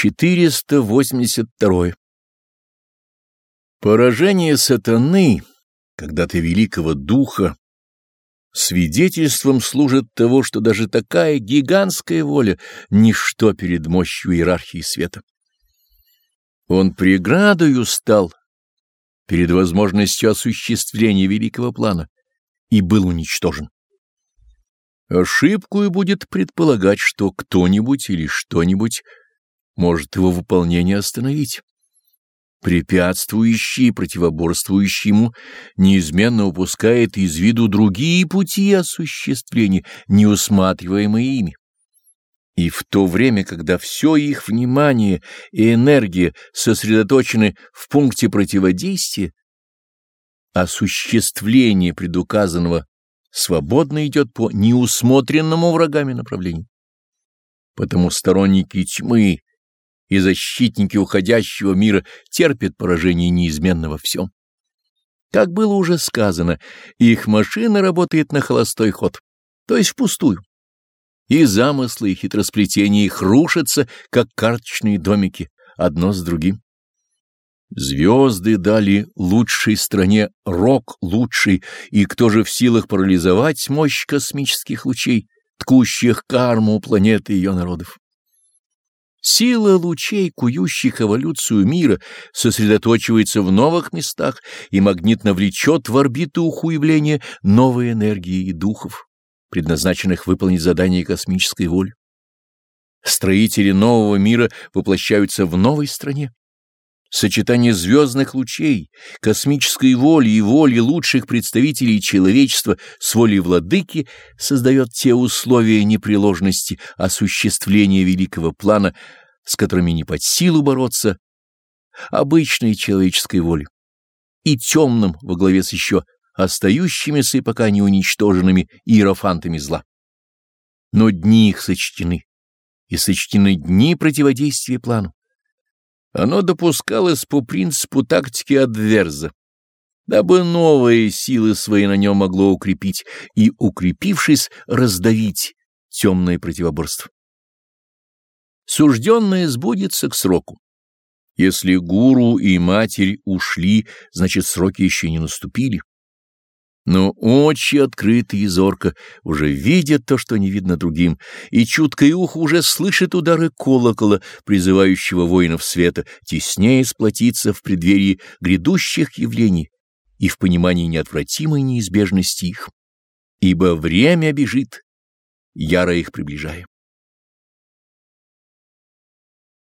482. Поражение сатаны, когда-то великого духа, свидетельством служит того, что даже такая гигантская воля — ничто перед мощью иерархии света. Он преградою стал перед возможностью осуществления великого плана и был уничтожен. Ошибку и будет предполагать, что кто-нибудь или что-нибудь может его выполнение остановить. Препятствующий и противоборствующий ему неизменно упускает из виду другие пути осуществления, неусматриваемые ими. И в то время, когда все их внимание и энергия сосредоточены в пункте противодействия, осуществление предуказанного свободно идет по неусмотренному врагами направлению. Потому сторонники тьмы и защитники уходящего мира терпят поражение неизменно во всем. Как было уже сказано, их машина работает на холостой ход, то есть впустую. И замыслы и хитросплетения их рушатся, как карточные домики, одно с другим. Звезды дали лучшей стране рок лучший, и кто же в силах парализовать мощь космических лучей, ткущих карму планеты и ее народов? Сила лучей, кующих эволюцию мира, сосредоточивается в новых местах и магнитно влечет в орбиту ухуявления новой энергии и духов, предназначенных выполнить задание космической воли. Строители нового мира воплощаются в новой стране. Сочетание звездных лучей, космической воли и воли лучших представителей человечества с волей владыки создает те условия непреложности осуществления великого плана, с которыми не под силу бороться обычной человеческой воле, и темным во главе с еще остающимися и пока не уничтоженными иерофантами зла. Но дни их сочтены, и сочтены дни противодействия плану. Оно допускалось по принципу тактики адверза, дабы новые силы свои на нем могло укрепить и, укрепившись, раздавить темное противоборство. Сужденное сбудется к сроку. Если гуру и матерь ушли, значит, сроки еще не наступили. Но очи открыты и зорко уже видят то, что не видно другим, и чуткое ухо уже слышит удары колокола, призывающего воинов света теснее сплотиться в преддверии грядущих явлений и в понимании неотвратимой неизбежности их. Ибо время бежит, яро их приближая.